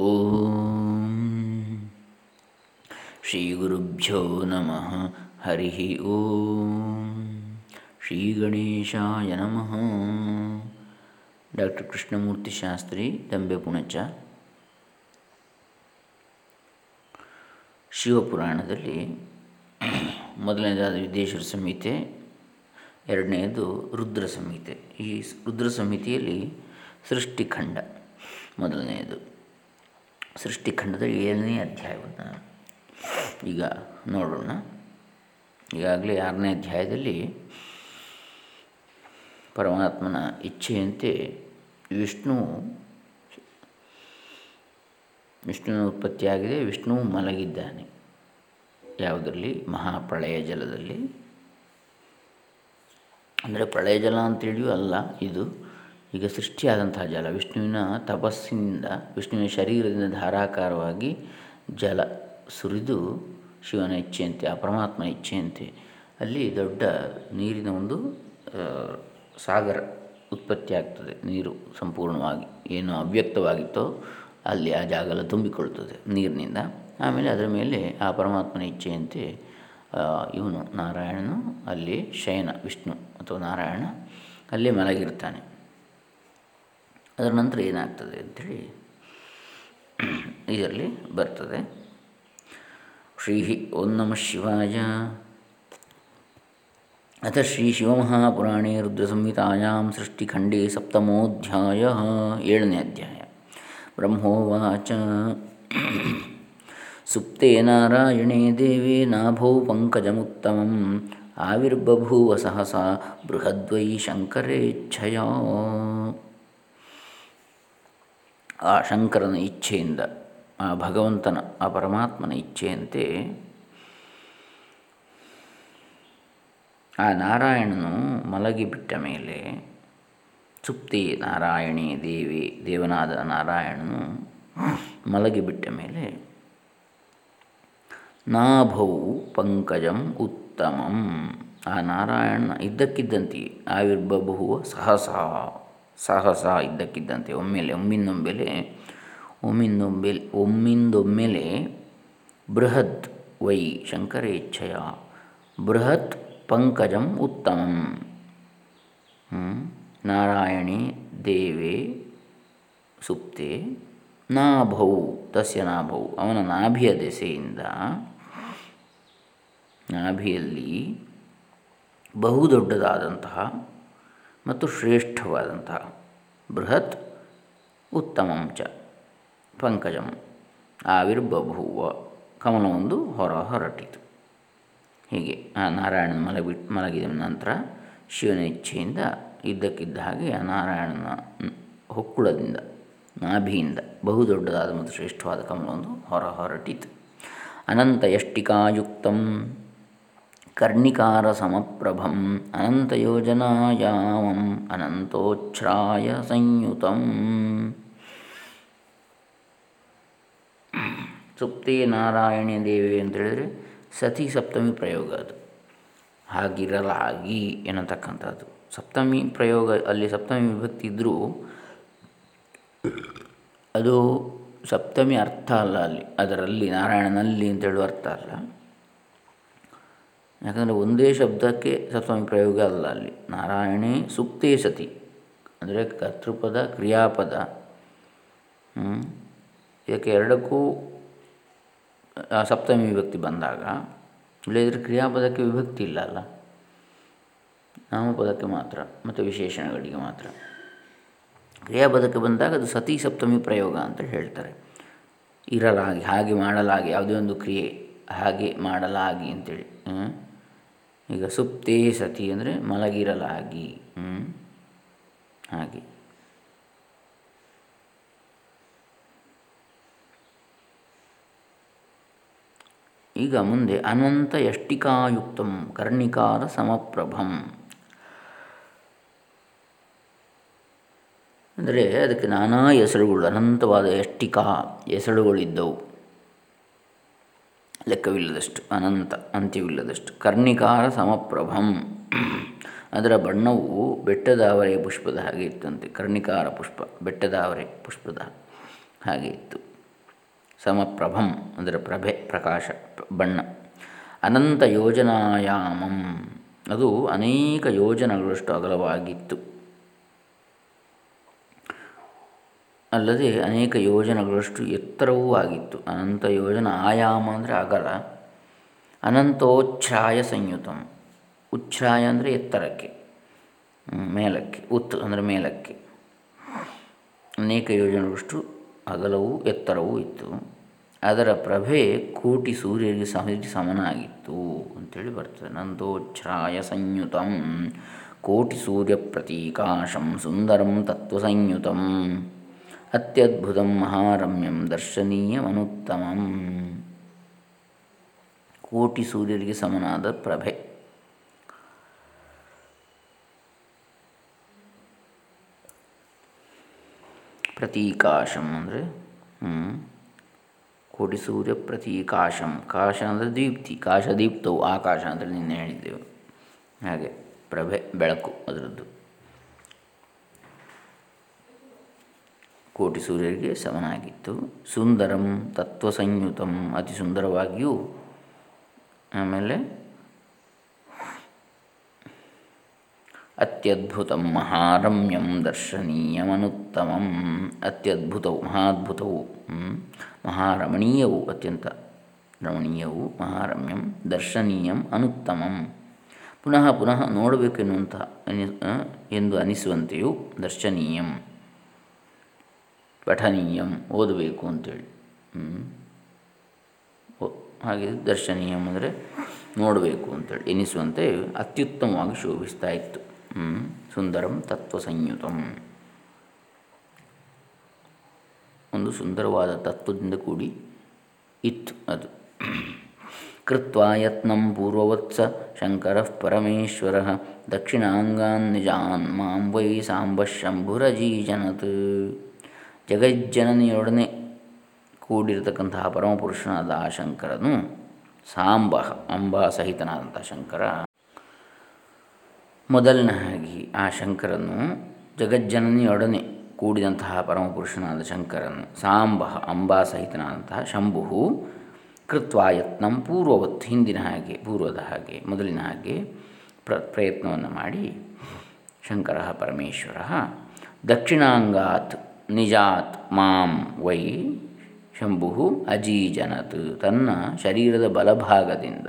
ಓಂ. ಶ್ರೀ ಗುರುಭ್ಯೋ ನಮಃ. ಹರಿ ಓಂ. ಶ್ರೀ ಗಣೇಶಾಯ ನಮಃ. ಡಾಕ್ಟರ್ ಕೃಷ್ಣಮೂರ್ತಿ ಶಾಸ್ತ್ರಿ, ದಂಬೆ ಪುಣಚ. ಶಿವಪುರಾಣದಲ್ಲಿ ಮೊದಲನೇದಾದ ವಿದ್ಯೇಶ್ವರ ಸಂಹಿತೆ, ಎರಡನೆಯದು ರುದ್ರ ಸಂಹಿತೆ. ಈ ರುದ್ರ ಸಂಹಿತೆಯಲ್ಲಿ ಸೃಷ್ಟಿಖಂಡ, ಮೊದಲನೆಯದು. ಸೃಷ್ಟಿಖಂಡದ ಏಳನೇ ಅಧ್ಯಾಯವನ್ನು ಈಗ ನೋಡೋಣ. ಈಗಾಗಲೇ ಆರನೇ ಅಧ್ಯಾಯದಲ್ಲಿ ಪರಮಾತ್ಮನ ಇಚ್ಛೆಯಂತೆ ವಿಷ್ಣು ವಿಷ್ಣುವಿನ ಉತ್ಪತ್ತಿಯಾಗಿದೆ, ವಿಷ್ಣು ಮಲಗಿದ್ದಾನೆ. ಯಾವುದರಲ್ಲಿ? ಮಹಾಪ್ರಳಯ ಜಲದಲ್ಲಿ. ಅಂದರೆ ಪ್ರಳಯ ಜಲ ಅಂತೇಳಿಯೂ ಅಲ್ಲ ಇದು. ಈಗ ಸೃಷ್ಟಿಯಾದಂತಹ ಜಲ. ವಿಷ್ಣುವಿನ ತಪಸ್ಸಿನಿಂದ, ವಿಷ್ಣುವಿನ ಶರೀರದಿಂದ ಧಾರಾಕಾರವಾಗಿ ಜಲ ಸುರಿದು ಶಿವನ ಇಚ್ಛೆಯಂತೆ, ಆ ಪರಮಾತ್ಮ ಇಚ್ಛೆಯಂತೆ ಅಲ್ಲಿ ದೊಡ್ಡ ನೀರಿನ ಒಂದು ಸಾಗರ ಉತ್ಪತ್ತಿ ಆಗ್ತದೆ. ನೀರು ಸಂಪೂರ್ಣವಾಗಿ ಏನು ಅವ್ಯಕ್ತವಾಗಿತ್ತೋ ಅಲ್ಲಿ ಆ ಜಾಗಲ ತುಂಬಿಕೊಳ್ತದೆ ನೀರಿನಿಂದ. ಆಮೇಲೆ ಅದರ ಮೇಲೆ ಆ ಪರಮಾತ್ಮನ ಇಚ್ಛೆಯಂತೆ ಇವನು ನಾರಾಯಣನು, ಅಲ್ಲಿ ಶಯನ ವಿಷ್ಣು ಅಥವಾ ನಾರಾಯಣ ಅಲ್ಲಿ ಮಲಗಿರ್ತಾನೆ. ಅದರ ನಂತರ ಏನಾಗ್ತದೆ ಅಂಥೇಳಿ ಇದರಲ್ಲಿ ಬರ್ತದೆ. ಶ್ರೀ ಓಂ ನಮಃ ಶಿವಾಯ. ಅಥ ಶ್ರೀ ಶಿವಮಹಾಪುರಾಣೇ ರುದ್ರಸಂಹಿತಾಯಾಂ ಸೃಷ್ಟಿಖಂಡೇ ಸಪ್ತಮೋಧ್ಯಾಯ ಏಳನೇ ಅಧ್ಯಾಯ. ಬ್ರಹ್ಮೋವಾಚ. ಸುಪ್ತೇ ನಾರಾಯಣೇ ದೇವೇ ನಾಭೌ ಪಂಕಜಮುತ್ತಮಂ. ಆವಿರ್ಬಭೂವ ಸಹಸಾ ಬೃಹದ್ವೈ ಶಂಕರೇಚ್ಛಯ. ಆ ಶಂಕರನ ಇಚ್ಛೆಯಿಂದ, ಆ ಭಗವಂತನ, ಆ ಪರಮಾತ್ಮನ ಇಚ್ಛೆಯಂತೆ ಆ ನಾರಾಯಣನು ಮಲಗಿಬಿಟ್ಟ ಮೇಲೆ ಸುಪ್ತಿ ನಾರಾಯಣಿ ದೇವಿ, ದೇವನಾದ ನಾರಾಯಣನು ಮಲಗಿಬಿಟ್ಟ ಮೇಲೆ ನಾಭೌ ಪಂಕಜಂ ಉತ್ತಮಂ. ಆ ನಾರಾಯಣ ಇದ್ದಕ್ಕಿದ್ದಂತೆ ಆವಿರ್ಬಭುವ ಸಹಸಾ. ಸಾಹಸ ಇದ್ದಕ್ಕಿದ್ದಂತೆ ಒಮ್ಮೆಲೆ ಒಮ್ಮಿಂದೊಮ್ಮೆಲೆ ಒಮ್ಮಿಂದೊಮ್ಮೆಲೆ ಒಮ್ಮಿಂದೊಮ್ಮೆಲೆ ಬೃಹತ್ ವೈ ಶಂಕರೇಚ್ಛಯ, ಬೃಹತ್ ಪಂಕಜಂ ಉತ್ತಮಂ. ನಾರಾಯಣಿ ದೇವೆ ಸುಪ್ತೆ ನಾಭೌ, ತಸ್ಯ ನಾಭೌ. ಅವನ ನಾಭಿಯ ದೆಸೆಯಿಂದ ನಾಭಿಯಲ್ಲಿ ಬಹುದೊಡ್ಡದಾದಂತಹ ಮತ್ತು ಶ್ರೇಷ್ಠವಾದಂತಹ ಬೃಹತ್ ಉತ್ತಮಂ ಚ ಪಂಕಜಂ ಆವಿರ್ಬಭೂವ ಕಮಲವೊಂದು ಹೊರ ಹೊರಟಿತು ಹೀಗೆ ಆ ನಾರಾಯಣನ ಮಲಗಿಬಿಟ್ಟು ಮಲಗಿದ ನಂತರ ಶಿವನ ಇಚ್ಛೆಯಿಂದ ಇದ್ದಕ್ಕಿದ್ದ ಹಾಗೆ ಆ ನಾರಾಯಣನ ಹೊಕ್ಕುಳದಿಂದ, ನಾಭಿಯಿಂದ ಬಹುದೊಡ್ಡದಾದ ಮತ್ತು ಶ್ರೇಷ್ಠವಾದ ಕಮಲವೊಂದು ಹೊರ ಹೊರಟಿತು ಅನಂತ ಯಷ್ಟಿಕಾಯುಕ್ತಂ ಕರ್ಣಿಕಾರ ಸಮಪ್ರಭಂ ಅನಂತಯೋಜನಾಯಾಮಂ ಅನಂತೋಚ್ಛ್ರಾಯ ಸಂಯುತಂ ಸುಪ್ತಿ ನಾರಾಯಣ ದೇವಿ ಅಂತೇಳಿದರೆ ಸತಿ ಸಪ್ತಮಿ ಪ್ರಯೋಗ ಅದು. ಹಾಗಿರಲಾಗಿ ಎನ್ನತಕ್ಕಂಥದ್ದು. ಸಪ್ತಮಿ ಪ್ರಯೋಗ, ಅಲ್ಲಿ ಸಪ್ತಮಿ ವಿಭಕ್ತಿ ಇದ್ದರೂ ಅದು ಸಪ್ತಮಿ ಅರ್ಥ ಅಲ್ಲ ಅಲ್ಲಿ. ಅದರಲ್ಲಿ ನಾರಾಯಣನಲ್ಲಿ ಅಂತೇಳುವ ಅರ್ಥ ಅಲ್ಲ. ಯಾಕಂದರೆ ಒಂದೇ ಶಬ್ದಕ್ಕೆ ಸಪ್ತಮಿ ಪ್ರಯೋಗ ಅಲ್ಲ ಅಲ್ಲಿ. ನಾರಾಯಣೇ ಸುಪ್ತೇ ಸತಿ. ಅಂದರೆ ಕರ್ತೃಪದ, ಕ್ರಿಯಾಪದ. ಇದಕ್ಕೆ ಎರಡಕ್ಕೂ ಸಪ್ತಮಿ ವಿಭಕ್ತಿ ಬಂದಾಗ ಇಲ್ಲದಿದ್ದರೆ ಕ್ರಿಯಾಪದಕ್ಕೆ ವಿಭಕ್ತಿ ಇಲ್ಲ ಅಲ್ಲ. ನಾಮಪದಕ್ಕೆ ಮಾತ್ರ, ಮತ್ತು ವಿಶೇಷಣಗಳಿಗೆ ಮಾತ್ರ. ಕ್ರಿಯಾಪದಕ್ಕೆ ಬಂದಾಗ ಅದು ಸತಿ ಸಪ್ತಮಿ ಪ್ರಯೋಗ ಅಂತ ಹೇಳ್ತಾರೆ. ಇರಲಾಗಿ, ಹಾಗೆ ಮಾಡಲಾಗಿ, ಯಾವುದೇ ಒಂದು ಕ್ರಿಯೆ, ಹಾಗೆ ಮಾಡಲಾಗಿ ಅಂತೇಳಿ. ಈಗ ಸುಪ್ತೇ ಸತಿ ಅಂದರೆ ಮಲಗಿರಲಾಗಿ. ಹಾಗೆ. ಈಗ ಮುಂದೆ ಅನಂತ ಯಷ್ಟಿಕಾಯುಕ್ತಂ ಕರ್ಣಿಕಾರ ಸಮಪ್ರಭಂ. ಅಂದರೆ ಅದಕ್ಕೆ ನಾನಾ ಹೆಸರುಗಳು, ಅನಂತವಾದ ಯಷ್ಟಿಕಾ ಹೆಸರುಗಳಿದ್ದವು. ಲೆಕ್ಕವಿಲ್ಲದಷ್ಟು, ಅನಂತ, ಅಂತ್ಯವಿಲ್ಲದಷ್ಟು. ಕರ್ಣಿಕಾರ ಸಮಪ್ರಭಂ. ಅದರ ಬಣ್ಣವು ಬೆಟ್ಟದ ಅವರೆಯ ಪುಷ್ಪದ ಹಾಗೆ ಇತ್ತಂತೆ. ಕರ್ಣಿಕಾರ ಪುಷ್ಪ ಬೆಟ್ಟದ ಅವರೆ ಪುಷ್ಪದ ಹಾಗೆ ಇತ್ತು. ಸಮಪ್ರಭಂ, ಅದರ ಪ್ರಭೆ, ಪ್ರಕಾಶ, ಬಣ್ಣ. ಅನಂತ ಯೋಜನಾಯಾಮಂ. ಅದು ಅನೇಕ ಯೋಜನೆಗಳಷ್ಟು ಅಗಲವಾಗಿತ್ತು. ಅಲ್ಲದೆ ಅನೇಕ ಯೋಜನೆಗಳಷ್ಟು ಎತ್ತರವೂ ಆಗಿತ್ತು. ಅನಂತ ಯೋಜನ ಆಯಾಮ ಅಂದರೆ ಅಗಲ, ಅನಂತೋಚ್ಛ್ರಾಯ ಸಂಯುತಂ. ಉಚ್ಛ್ರಾಯ ಅಂದರೆ ಎತ್ತರಕ್ಕೆ ಮೇಲಕ್ಕೆ, ಉತ್ ಅಂದರೆ ಮೇಲಕ್ಕೆ. ಅನೇಕ ಯೋಜನೆಗಳಷ್ಟು ಅಗಲವೂ ಎತ್ತರವೂ ಇತ್ತು. ಅದರ ಪ್ರಭೆ ಕೋಟಿ ಸೂರ್ಯರಿಗೆ ಸಹ ಸಮನಾಗಿತ್ತು ಅಂತೇಳಿ ಬರ್ತದೆ. ನಂದೋಚ್ಛ್ರಾಯ ಸಂಯುತಂ, ಕೋಟಿ ಸೂರ್ಯ ಪ್ರತೀಕಾಶಂ ಸುಂದರಂ ತತ್ವಸಂಯುತಂ ಅತ್ಯದ್ಭುತಂ ಮಹಾರಮ್ಯಂ ದರ್ಶನೀಯಮನುತ್ತಮಂ ಕೋಟಿ ಸೂರ್ಯರಿಗೆ ಸಮನಾದ ಪ್ರಭೆ. ಪ್ರತೀಕಾಶಂ ಅಂದರೆ ಕೋಟಿ ಸೂರ್ಯ ಪ್ರತೀಕಾಶಂ. ಕಾಶ ಅಂದರೆ ದೀಪ್ತಿ ಕಾಶ ದೀಪ್ತವು ಆಕಾಶ ಅಂದರೆ ನಿನ್ನೆ ಹೇಳಿದ್ದೆವು. ಹಾಗೆ ಪ್ರಭೆ, ಬೆಳಕು ಅದರದ್ದು. ಕೋಟಿ ಸೂರ್ಯರಿಗೆ ಸಮನಾಗಿತ್ತು ಸುಂದರಂ ತತ್ವ ಸಂಯುತಂ ಅತಿ ಸುಂದರವಾಗಿಯೂ ಆಮೇಲೆ ಅತ್ಯದ್ಭುತಂ ಮಹಾರಮ್ಯಂ ದರ್ಶನೀಯಮನುತ್ತಮಂ. ಅತ್ಯದ್ಭುತವು, ಮಹಾದ್ಭುತವು ಮಹಾರಮಣೀಯವು, ಅತ್ಯಂತ ರಮಣೀಯವು, ಮಹಾರಮ್ಯಂ ದರ್ಶನೀಯಂ ಅನುತ್ತಮಂ. ಪುನಃ ಪುನಃ ನೋಡಬೇಕೆನ್ನುವಂತಹ ಎಂದು ಅನಿಸುವಂತೆಯೂ ದರ್ಶನೀಯಂ. ಪಠನೀಯಂ ಓದಬೇಕು ಅಂತೇಳಿ. ಹಾಗೆ ದರ್ಶನೀಯಂ ಅಂದರೆ ನೋಡಬೇಕು ಅಂತೇಳಿ. ಎನಿಸುವಂತೆ ಅತ್ಯುತ್ತಮವಾಗಿ ಶೋಭಿಸ್ತಾ ಇತ್ತು. ಸುಂದರಂ ತತ್ವ ಸಂಯುತಂ ಒಂದು ಸುಂದರವಾದ ತತ್ವದಿಂದ ಕೂಡಿ ಇತ್ತು ಅದು. ಕೃತ್ವ ಯತ್ನಂ ಪೂರ್ವವತ್ಸ ಶಂಕರ ಪರಮೇಶ್ವರ ದಕ್ಷಿಣಾಂಗಾನ್ ನಿಜಾನ್ ಮಾಂ ವೈ ಸಾಂಬ ಜಗಜ್ಜನನಿಯೊಡನೆ ಕೂಡಿರತಕ್ಕಂತಹ ಪರಮಪುರುಷನಾದ ಆ ಶಂಕರನು ಸಾಂಬ ಅಂಬಾ ಸಹಿತನಾದಂಥ ಶಂಕರ. ಮೊದಲನಾಗಿ ಆ ಶಂಕರನು ಜಗಜ್ಜನನಿಯೊಡನೆ ಕೂಡಿದಂತಹ ಪರಮಪುರುಷನಾದ ಶಂಕರನು ಸಾಂಬ ಅಂಬಾ ಸಹಿತನಾದಂತಹ ಶಂಭು ಕೃತ್ವ ಯತ್ನಂ ಪೂರ್ವವತ್, ಹಿಂದಿನ ಹಾಗೆ, ಪೂರ್ವದ ಹಾಗೆ, ಮೊದಲಿನ ಹಾಗೆ ಪ್ರ, ಪ್ರಯತ್ನವನ್ನು ಮಾಡಿ ಶಂಕರ ಪರಮೇಶ್ವರ ದಕ್ಷಿಣಾಂಗಾತ್ ನಿಜಾತ್ ಮಾಂ ವೈ ಶಂಭು ಅಜೀಜನತ್. ತನ್ನ ಶರೀರದ ಬಲಭಾಗದಿಂದ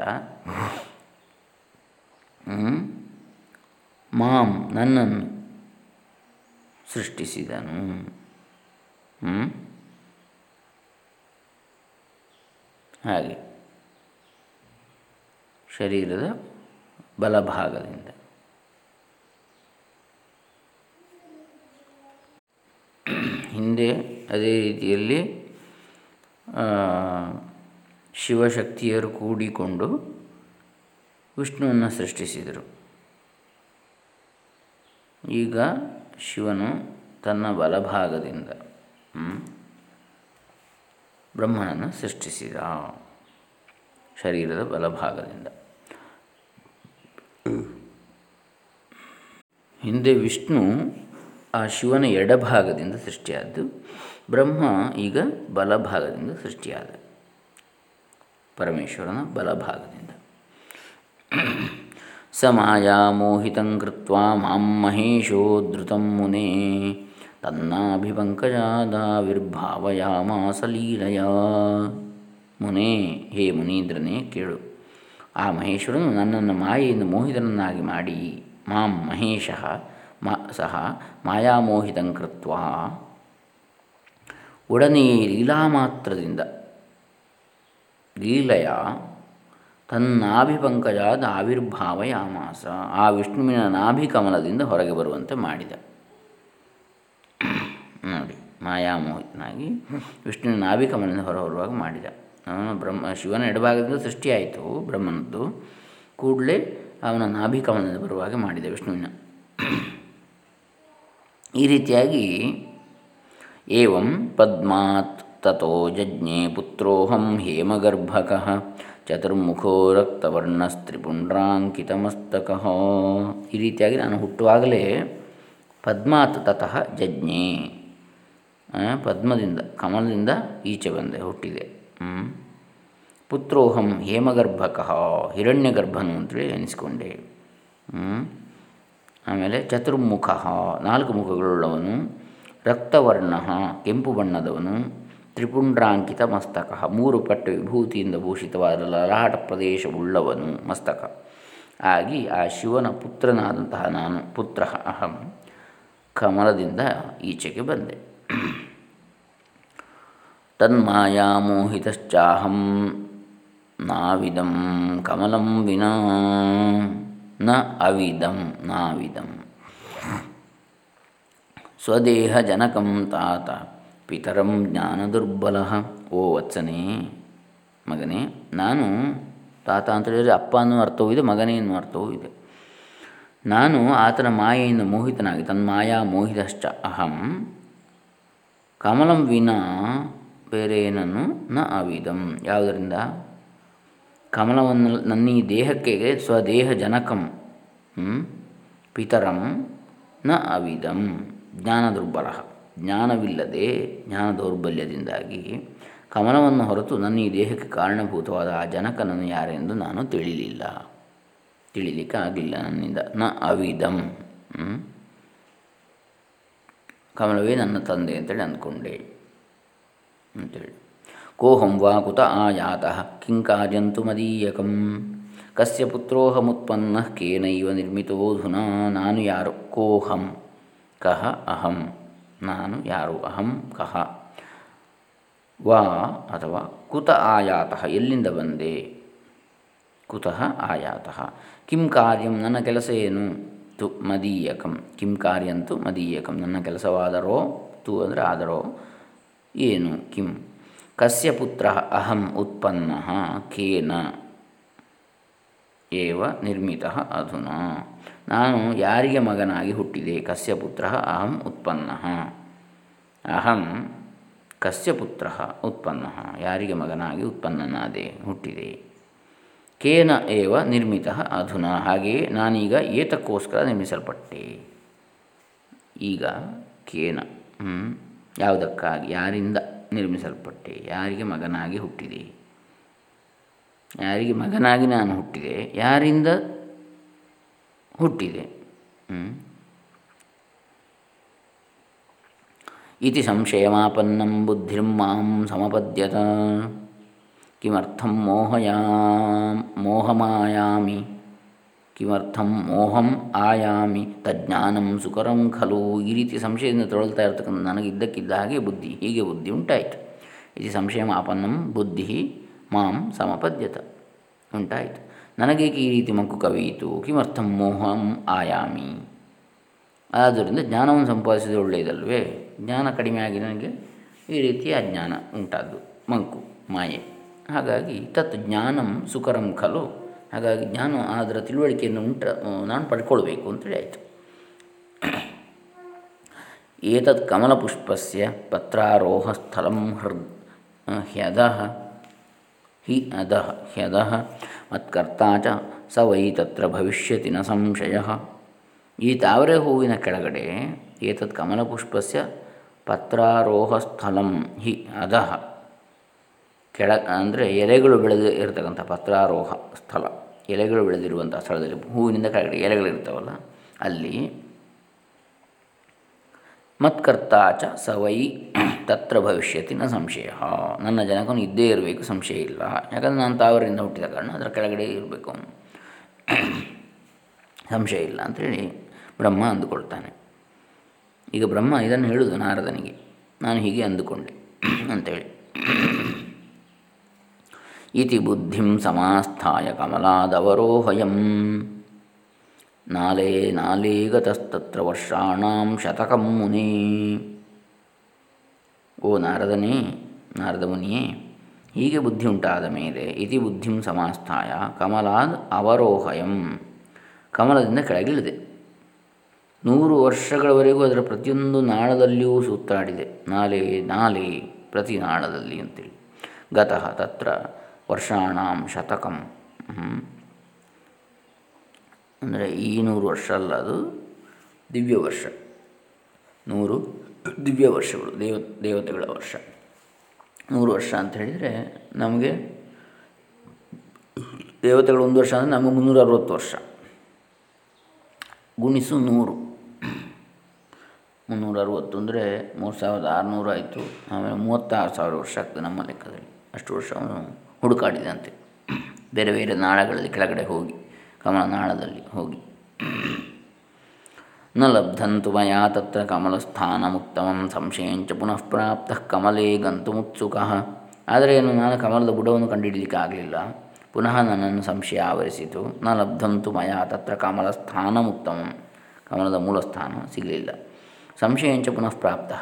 ಮಾಂ ನನ್ನನ್ನು ಸೃಷ್ಟಿಸಿದನು. ಹಾಗೆ ಶರೀರದ ಬಲಭಾಗದಿಂದ. ಹಿಂದೆ ಅದೇ ರೀತಿಯಲ್ಲಿ ಶಿವಶಕ್ತಿಯರು ಕೂಡಿಕೊಂಡು ವಿಷ್ಣುವನ್ನು ಸೃಷ್ಟಿಸಿದರು. ಈಗ ಶಿವನು ತನ್ನ ಬಲಭಾಗದಿಂದ ಬ್ರಹ್ಮನನ್ನು ಸೃಷ್ಟಿಸಿದ ಶರೀರದ ಬಲಭಾಗದಿಂದ. ಹಿಂದೆ ವಿಷ್ಣು ಆ ಶಿವನ ಎಡಭಾಗದಿಂದ ಸೃಷ್ಟಿಯಾದ್ದು, ಬ್ರಹ್ಮ ಈಗ ಬಲಭಾಗದಿಂದ ಸೃಷ್ಟಿಯಾದ, ಪರಮೇಶ್ವರನ ಬಲಭಾಗದಿಂದ. ಸ ಮಾಯಾ ಕೃತ್ವಾ ಮಾಂ ಮಹೇಶೋ ಧೃತಂ ಮುನೇ ವಿರ್ಭಾವಯಾ ಮಾಸಲೀಲಯಾ ಮುನೇ, ಹೇ ಮುನೀಂದ್ರನೇ ಕೇಳು, ಆ ಮಹೇಶ್ವರನು ನನ್ನನ್ನು ಮಾಯೆಯಿಂದ ಮೋಹಿತನನ್ನಾಗಿ ಮಾಡಿ, ಮಾಂ ಮಹೇಶ ಮ, ಸಹ ಮಾಯಾಮೋಹಿತಂ ಕೃತ್ವ. ಲೀಲಾ ಮಾತ್ರದಿಂದ ಲೀಲೆಯ ತನ್ನಾಭಿಪಂಕಜಾದ ಆವಿರ್ಭಾವಯಾಮಾಸ, ಆ ವಿಷ್ಣುವಿನ ನಾಭಿಕಮಲದಿಂದ ಹೊರಗೆ ಬರುವಂತೆ ಮಾಡಿದ. ನೋಡಿ, ಮಾಯಾಮೋಹಿತನಾಗಿ ವಿಷ್ಣುವಿನ ನಾಭಿಕಮಲದಿಂದ ಹೊರ ಬರುವಾಗ ಮಾಡಿದ. ಬ್ರಹ್ಮ, ಶಿವನ ಎಡಭಾಗದಿಂದ ಸೃಷ್ಟಿಯಾಯಿತು, ಬ್ರಹ್ಮನದ್ದು. ಕೂಡಲೇ ಅವನ ನಾಭಿಕಮಲದಿಂದ ಬರುವಾಗ ಮಾಡಿದ ವಿಷ್ಣುವಿನ ಈ ರೀತಿಯಾಗಿ ಏವಂ ಪದ್ಮಾತ್ ತಥೋ ಜಜ್ಞೆ ಪುತ್ರೋಹಂ ಹೇಮಗರ್ಭಕಃ ಚತುರ್ಮುಖೋ ರಕ್ತವರ್ಣಸ್ತ್ರಿಪುಂಡ್ರಾಂಕಿತಮಸ್ತಕ. ಈ ರೀತಿಯಾಗಿ ನಾನು ಹುಟ್ಟುವಾಗಲೇ ಪದ್ಮಾತ್ ತತಃ ಜಜ್ಞೆ ಪದ್ಮದಿಂದ, ಕಮಲದಿಂದ ಈಚೆ ಬಂದೆ, ಹುಟ್ಟಿದೆ. ಪುತ್ರೋಹಂ ಹೇಮಗರ್ಭಕಃ, ಹಿರಣ್ಯಗರ್ಭನು ಅಂತೇಳಿ ಎನಿಸ್ಕೊಂಡೆ. ಆಮೇಲೆ ಚತುರ್ಮುಖ, ನಾಲ್ಕು ಮುಖಗಳುಳ್ಳವನು, ರಕ್ತವರ್ಣ, ಕೆಂಪು ಬಣ್ಣದವನು, ತ್ರಿಪುಂಡ್ರಾಂಕಿತ ಮಸ್ತಕ, ಮೂರು ಪಟ್ಟು ವಿಭೂತಿಯಿಂದ ಭೂಷಿತವಾದ ಲಲಾಟ ಪ್ರದೇಶವುಳ್ಳವನು ಮಸ್ತಕ. ಆಗಿ ಆ ಶಿವನ ಪುತ್ರನಾದಂತಹ ನಾನು, ಪುತ್ರ ಅಹಂ, ಕಮಲದಿಂದ ಈಚೆಗೆ ಬಂದೆ. ತನ್ಮಾಯಾಮೋಹಿತಶ್ಚಾಹಂ ನಾವಿದಂ ಕಮಲಂ ವಿನಾ ನ ಅವಿದಂ ನಾವಿದಂ. ಸ್ವದೇಹ ಜನಕಂ ತಾತ ಪಿತರಂ ಜ್ಞಾನದುರ್ಬಲ ಓ ವತ್ಸನೇ, ಮಗನೇ, ನಾನು ತಾತ ಅಂತ ಹೇಳಿದರೆ ಅಪ್ಪ ಅನ್ನೋ ಅರ್ಥವೂ ಇದೆ, ಮಗನೇ ಎನ್ನುವ ಅರ್ಥವೂ ಇದೆ. ನಾನು ಆತನ ಮಾಯೆಯಿಂದ ಮೋಹಿತನಾಗಿ ತನ್ನ ಮಾಯಾ ಮೋಹಿತಶ್ಚ ಅಹಂ. ಕಮಲಂ ವಿನಾ ಬೇರೆ ಏನನ್ನು ನ ಅವಿದಂ. ಯಾವುದರಿಂದ? ಕಮಲವನ್ನು ನನ್ನ ಈ ದೇಹಕ್ಕೆ ಸ್ವದೇಹ ಜನಕಂ ಪಿತರಂ ನ ಅವಿದಂ. ಜ್ಞಾನ ದುರ್ಬಲ. ಜ್ಞಾನವಿಲ್ಲದೆ ಜ್ಞಾನ ದೌರ್ಬಲ್ಯದಿಂದಾಗಿ ಕಮಲವನ್ನು ಹೊರತು ನನ್ನ ಈ ದೇಹಕ್ಕೆ ಕಾರಣಭೂತವಾದ ಆ ಜನಕನನ್ನು ಯಾರೆಂದು ನಾನು ತಿಳಿಲಿಲ್ಲ. ತಿಳಿಲಿಕ್ಕೆ ಆಗಲಿಲ್ಲ ನನ್ನಿಂದ. ನ ಅವಿದಂ ಕಮಲವೇ ನನ್ನ ತಂದೆ ಅಂತೇಳಿ ಅಂದ್ಕೊಂಡೆ. ಅಂತೇಳಿ. ಕೋಹಂ ವಾ ಕುತ ಆಯಾತಃ ಕಿಂಕಾರ್ಯಂತು ಮದೀಯಕಂ ಕಸ್ಯ ಪುತ್ರೋಹಮುತ್ಪನ್ನ ಕೇನೈವ ನಿರ್ಮಿತೋಧುನಾ ನಾನು ಯಾರು ಕೋಹಂ ಕಹ ಅಹಂ ನಾನು ಯಾರು ಅಹಂ ಕಹ ವಾ ಅಥವಾ ಕುತ ಆಯಾತಃ ಎಲ್ಲಿಂದ ಬಂದೆ ಕುತಃ ಆಯಾತಃ ಕಿಂ ಕಾರ್ಯಂ ನನ್ನ ಕೆಲಸ ಏನು ತು ಮದೀಯಕಂ ಕಿಂ ಕಾರ್ಯಂತು ಮದೀಯಕಂ ನನ್ನ ಕೆಲಸವಾದರೋ ತು ಅಂದರೆ ಆದರೋ ಏನು ಕಿಂ ಕಸ್ಯ ಪುತ್ರ ಅಹಂ ಉತ್ಪನ್ನ ಕೇನ. ಏವ ನಿರ್ಮಿತ ಅಧುನಾ. ನಾನು ಯಾರಿಗೆ ಮಗನಾಗಿ ಹುಟ್ಟಿದೆ? ಕಸ್ಯ ಪುತ್ರ ಅಹಂ ಉತ್ಪನ್ನ. ಅಹಂ ಕಸ್ಯ ಪುತ್ರ ಉತ್ಪನ್ನ. ಯಾರಿಗೆ ಮಗನಾಗಿ ಉತ್ಪನ್ನನಾದೆ? ಹುಟ್ಟಿದೆ. ಕೇನ ಏವ ನಿರ್ಮಿತ ಅಧುನಾ. ಹಾಗೆಯೇ ನಾನೀಗ ಏತಕ್ಕೋಸ್ಕರ ನಿರ್ಮಿಸಲ್ಪಟ್ಟೆ. ಈಗ ಕೇನ ಯಾವುದಕ್ಕಾಗಿ? ಯಾರಿಂದ? ನಿರ್ಮಿಸಲ್ಪಟ್ಟೆ. ಯಾರಿಗೆ ಮಗನಾಗಿ ಹುಟ್ಟಿದೆ? ಯಾರಿಗೆ ಮಗನಾಗಿ ನಾನು ಹುಟ್ಟಿದೆ? ಯಾರಿಂದ ಹುಟ್ಟಿದೆ? ಇತಿ ಸಂಶಯಮಾಪನ್ನ ಬುದ್ಧಿರ್ಮಾಂ ಸಮಪದ್ಯತ. ಕಿಮರ್ಥಂ ಮೋಹಯಾ, ಮೋಹಮಾಯಾಮಿ. ಕಿಮರ್ಥಂ ಮೋಹಂ ಆಯಾಮಿ ತಜ್ಞಾನಂ ಸುಕರಂ ಖಲು ಈ ರೀತಿ ಸಂಶಯದಿಂದ ತೊಳಲ್ತಾ ಇರ್ತಕ್ಕಂಥ ನನಗಿದ್ದಕ್ಕಿದ್ದ ಹಾಗೆ ಬುದ್ಧಿ, ಹೀಗೆ ಬುದ್ಧಿ ಉಂಟಾಯಿತು. ಇದು ಸಂಶಯಮಾಪನ್ನಂ ಬುದ್ಧಿ ಮಾಂ ಸಮಪದ್ಯತ ಉಂಟಾಯಿತು. ನನಗೇಕೆ ಈ ರೀತಿ ಮಂಕು ಕವಿಯಿತು? ಕಿಮರ್ಥಂ ಮೋಹಂ ಆಯಾಮಿ? ಆದ್ದರಿಂದ ಜ್ಞಾನವನ್ನು ಸಂಪಾದಿಸಿದ ಒಳ್ಳೆಯದಲ್ವೇ? ಜ್ಞಾನ ಕಡಿಮೆ ಆಗಿ ನನಗೆ ಈ ರೀತಿಯ ಅಜ್ಞಾನ ಉಂಟಾದ್ದು, ಮಂಕು, ಮಾಯೆ. ಹಾಗಾಗಿ ತತ್ ಜ್ಞಾನಂ ಸುಕರಂ ಖಲು ಹಾಗಾಗಿ ನಾನು ಅದರ ತಿಳುವಳಿಕೆಯನ್ನು ಉಂಟ ನಾನು ಪಡ್ಕೊಳ್ಬೇಕು ಅಂತೇಳಿ ಆಯಿತು. ಏತತ್ ಕಮಲಪುಷ್ಪಸ್ಯ ಪತ್ರಾರೋಹ ಸ್ಥಳಂ ಹೃ ಹ್ಯದಃ, ಹಿ ಅಧಃ ಹ್ಯದಃ, ಮತ್ಕರ್ತಾ ಚ ಸ ವೈ ತತ್ರ ಭವಿಷ್ಯತಿ ನ ಸಂಶಯ. ಈ ತಾವರೆ ಹೂವಿನ ಕೆಳಗಡೆ ಏತತ್ ಕಮಲಪುಷ್ಪಸ್ಯ ಪತ್ರಾರೋಹ ಸ್ಥಳಂ ಹಿ ಅಧಃ ಕೆಳ, ಅಂದರೆ ಎಲೆಗಳು ಬೆಳೆದು ಇರತಕ್ಕಂಥ ಪತ್ರಾರೋಹ ಸ್ಥಳ ಎಲೆಗಳು ಬೆಳೆದಿರುವಂಥ ಸ್ಥಳದಲ್ಲಿ, ಹೂವಿನಿಂದ ಕೆಳಗಡೆ ಎಲೆಗಳಿರ್ತಾವಲ್ಲ ಅಲ್ಲಿ ಮತ್ಕರ್ತಾಚ ಸವೈ ತತ್ರ ಭವಿಷ್ಯತಿ ನ ಸಂಶಯ. ನನ್ನ ಜನಕನು ಇದ್ದೇ ಇರಬೇಕು, ಸಂಶಯ ಇಲ್ಲ. ಯಾಕಂದರೆ ನಾನು ತಾವರಿಂದ ಹುಟ್ಟಿದ ಕಾರಣ ಅದರ ಕೆಳಗಡೆ ಇರಬೇಕು ಸಂಶಯ ಇಲ್ಲ ಅಂಥೇಳಿ ಬ್ರಹ್ಮ ಅಂದುಕೊಳ್ತಾನೆ. ಈಗ ಬ್ರಹ್ಮ ಇದನ್ನು ಹೇಳುವುದು ನಾರದನಿಗೆ. ನಾನು ಹೀಗೆ ಅಂದುಕೊಂಡೆ ಅಂಥೇಳಿ ಇತಿ ಬುದ್ಧಿಂ ಸಮಾಸ್ಥಾಯ ಕಮಲಾದವರೋಹಯಂ ನಾಲೇ ನಾಲೇ ಗತಸ್ತತ್ರ ವರ್ಷಾಣಾಂ ಶತಕಂ ಮುನಿ ಓ ನಾರದನೇ ನಾರದ ಮುನಿಯೇ ಹೀಗೆ ಬುದ್ಧಿ ಉಂಟಾದ ಮೇಲೆ ಇತಿ ಬುದ್ಧಿಂ ಸಮಾಸ್ಥಾಯ ಕಮಲಾದ್ ಅವರೋಹಯಂ. ಕಮಲದಿಂದ ಕೆಳಗಿಳಿದೆ. ನೂರು ವರ್ಷಗಳವರೆಗೂ ಅದರ ಪ್ರತಿಯೊಂದು ನಾಳದಲ್ಲಿಯೂ ಸುತ್ತಾಡಿದೆ. ನಾಲೆ ನಾಲೆ ಪ್ರತಿ ನಾಳದಲ್ಲಿ ಅಂತೇಳಿ. ಗತಃ ತತ್ರ ವರ್ಷಾಣಾಂ ಶತಕಂ. ಅಂದರೆ ಈ ನೂರು ವರ್ಷ ಅಲ್ಲ ಅದು, ದಿವ್ಯ ವರ್ಷ. ನೂರು ದಿವ್ಯ ವರ್ಷಗಳು, ದೇವ, ದೇವತೆಗಳ ವರ್ಷ. ನೂರು ವರ್ಷ ಅಂತ ಹೇಳಿದರೆ ನಮಗೆ ದೇವತೆಗಳು ಒಂದು ವರ್ಷ ಅಂದರೆ ನಮಗೆ ಮುನ್ನೂರ ಅರವತ್ತು ವರ್ಷ. ಗುಣಿಸು ನೂರು. ಮುನ್ನೂರ ಅರವತ್ತು ಅಂದರೆ ಮೂರು ಸಾವಿರದ ಆರುನೂರು ಆಯಿತು. ಆಮೇಲೆ ಮೂವತ್ತಾರು ಸಾವಿರ ವರ್ಷ ಆಗ್ತದೆ ನಮ್ಮ ಲೆಕ್ಕದಲ್ಲಿ. ಅಷ್ಟು ವರ್ಷ ಅವನು ಹುಡುಕಾಡಿದಂತೆ. ಬೇರೆ ಬೇರೆ ನಾಳಗಳಲ್ಲಿ ಕೆಳಗಡೆ ಹೋಗಿ ಕಮಲ ನಾಳದಲ್ಲಿ ಹೋಗಿ. ನ ಲಬ್ಧಂತು ಮಯಾ ತತ್ರ ಕಮಲಸ್ಥಾನಮುತ್ತಮಂ ಸಂಶಯಂಚ ಪುನಃ ಪ್ರಾಪ್ತ ಕಮಲೇ ಮುತ್ಸುಕ ಆದರೆ ಏನು, ನಾನು ಕಮಲದ ಬುಡವನ್ನು ಕಂಡುಹಿಡಲಿಕ್ಕೆ ಆಗಲಿಲ್ಲ. ಪುನಃ ನನ್ನನ್ನು ಸಂಶಯ ಆವರಿಸಿತು. ನ ಲಬ್ಧಂತು ಮಯಾ ತತ್ರ ಕಮಲಸ್ಥಾನಮುತ್ತಮಂ ಕಮಲದ ಮೂಲ ಸ್ಥಾನ ಸಿಗಲಿಲ್ಲ. ಸಂಶಯಂಚ ಪುನಃ ಪ್ರಾಪ್ತ.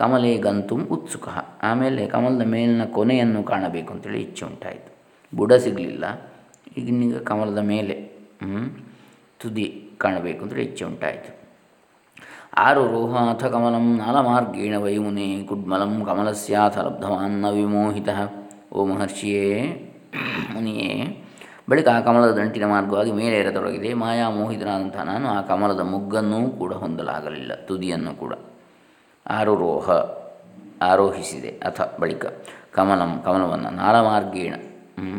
ಕಮಲೇ ಗಂತುಂ ಉತ್ಸುಕ. ಆಮೇಲೆ ಕಮಲದ ಮೇಲಿನ ಕೊನೆಯನ್ನು ಕಾಣಬೇಕು ಅಂತೇಳಿ ಇಚ್ಛೆ ಉಂಟಾಯಿತು. ಬುಡ ಸಿಗಲಿಲ್ಲ. ಈಗಿನೀಗ ಕಮಲದ ಮೇಲೆ ತುದಿ ಕಾಣಬೇಕು ಅಂತೇಳಿ ಇಚ್ಛೆ ಉಂಟಾಯಿತು. ಆರು ರೋಹಾಥ ಕಮಲಂ ನಾಲಮಾರ್ಗೇಣ ವೈಮುನೆ ಕುಡ್ಮಲಂ ಕಮಲಸ್ಯಾಥ ಲಬ್ಧವಾನ್ನ ವಿಮೋಹಿತ. ಓ ಮಹರ್ಷಿಯೇ, ಮುನಿಯೇ, ಬಳಿಕ ಆ ಕಮಲದ ದಂಟಿನ ಮಾರ್ಗವಾಗಿ ಮೇಲೆ ಏರತೊಡಗಿದೆ. ಮಾಯಾ ಮೋಹಿತನಾದಂಥ ನಾನು ಆ ಕಮಲದ ಮುಗ್ಗನ್ನೂ ಕೂಡ ಹೊಂದಲಾಗಲಿಲ್ಲ, ತುದಿಯನ್ನು ಕೂಡ. ಆರುರೋಹ ಆರೋಹಿಸಿದೆ. ಅಥ ಬಳಿಕ ಕಮಲಂ ಕಮಲವನ್ನು ನಾಳಮಾರ್ಗೇಣ.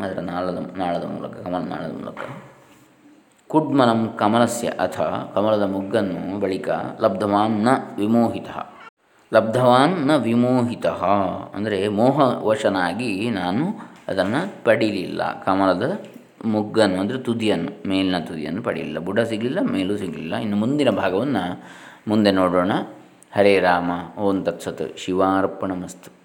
ಅದರ ನಾಳದ ನಾಳದ ಮೂಲಕ, ಕಮಲ ನಾಳದ ಮೂಲಕ. ಕುಡ್ಮಲಂ ಕಮಲಸ್ಯ ಅಥ ಕಮಲದ ಮುಗ್ಗನ್ನು ಬಳಿಕ ಲಬ್ಧವಾನ್ನ ವಿಮೋಹಿತ. ಲಬ್ಧವಾನ್ನ ವಿಮೋಹಿತ. ಅಂದರೆ ಮೋಹವಶನಾಗಿ ನಾನು ಅದನ್ನು ಪಡೀಲಿಲ್ಲ. ಕಮಲದ ಮುಗ್ಗನ್ನು, ಅಂದರೆ ತುದಿಯನ್ನು, ಮೇಲಿನ ತುದಿಯನ್ನು ಪಡೆಯಲಿಲ್ಲ ಬುಡ ಸಿಗಲಿಲ್ಲ, ಮೇಲೂ ಸಿಗಲಿಲ್ಲ. ಇನ್ನು ಮುಂದಿನ ಭಾಗವನ್ನು ಮುಂದೆ ನೋಡೋಣ. ಹರೇ ರಾಮ ಓಂ ತತ್ಸತ್ ಶಿವಾರ್ಪಣಮಸ್ತು.